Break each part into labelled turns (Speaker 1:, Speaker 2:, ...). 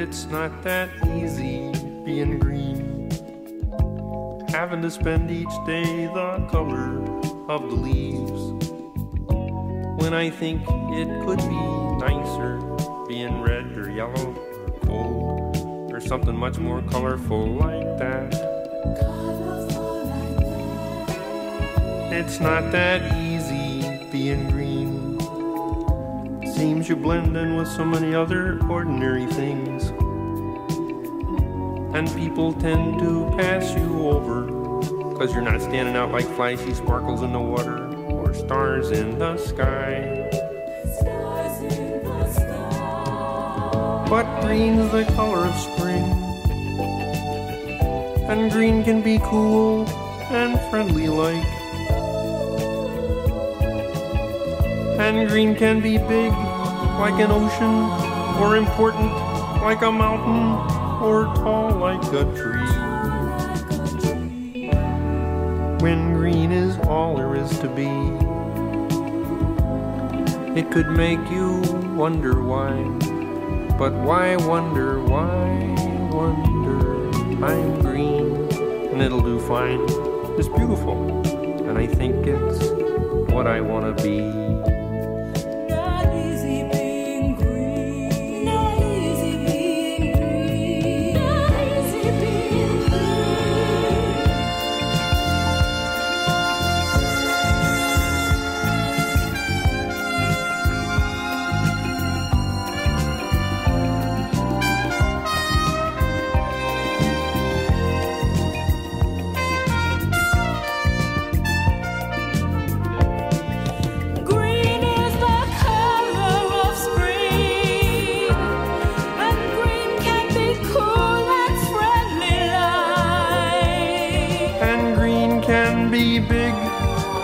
Speaker 1: It's not that easy being green. Having to spend each day the color of the leaves. When I think it could be nicer being red or yellow or gold or something much more colorful like that. It's not that easy being green. Seems you blend in with so many other ordinary things. And people tend to pass you over. Cause you're not standing out like flashy sparkles in the water or stars in the sky. But green's the color of spring. And green can be cool and friendly like. And green can be big like an ocean, or important like a mountain, or tall like a tree. When green is all there is to be, it could make you wonder why. But why wonder, why wonder? I'm green, and it'll do fine. It's beautiful, and I think it's what I want to be.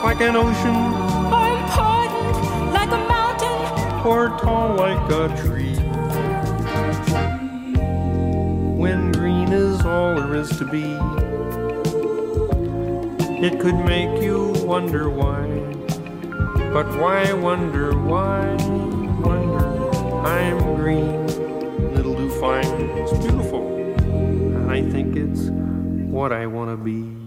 Speaker 2: Like
Speaker 1: an ocean,
Speaker 2: or important like a mountain.
Speaker 1: or tall like a tree. When green is all there is to be, it could make you wonder why. But why wonder, why wonder? I'm green, it'll do fine. It's beautiful, and I think it's what I want to be.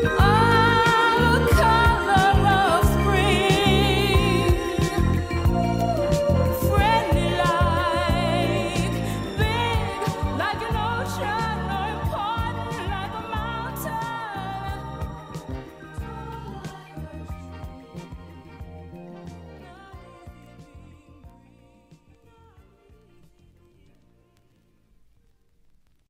Speaker 1: Oh.